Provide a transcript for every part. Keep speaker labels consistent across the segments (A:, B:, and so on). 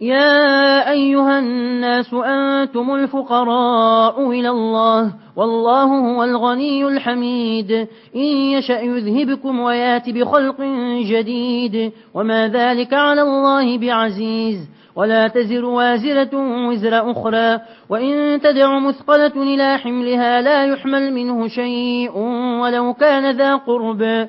A: يا أيها الناس أنتم الفقراء إلى الله والله هو الغني الحميد إن يشأ يذهبكم ويات بخلق جديد وما ذلك على الله بعزيز ولا تزر وازرة وزر أخرى وإن تدع مثقلة إلى حملها لا يحمل منه شيء ولو كان ذا قرب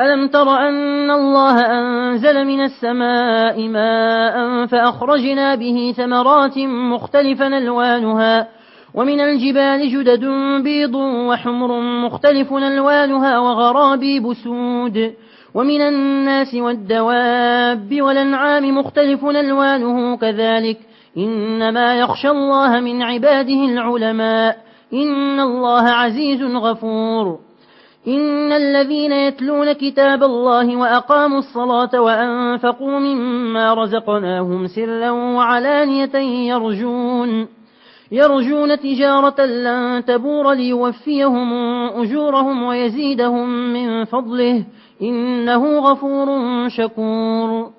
A: ألم تر أن الله أنزل من السماء ماء فأخرجنا به ثمرات مختلفا ألوانها ومن الجبال جدد بيض وحمر مختلف ألوانها وغرابي بسود ومن الناس والدواب والأنعام مختلف ألوانه كذلك إنما يخشى الله من عباده العلماء إن الله عزيز غفور إن الذين يتلون كتاب الله وأقاموا الصلاة وأنفقوا مما رزقناهم سرا وعلانية يرجون يرجون تجارة لن تبور ليوفيهم أجورهم ويزيدهم من فضله إنه غفور شكور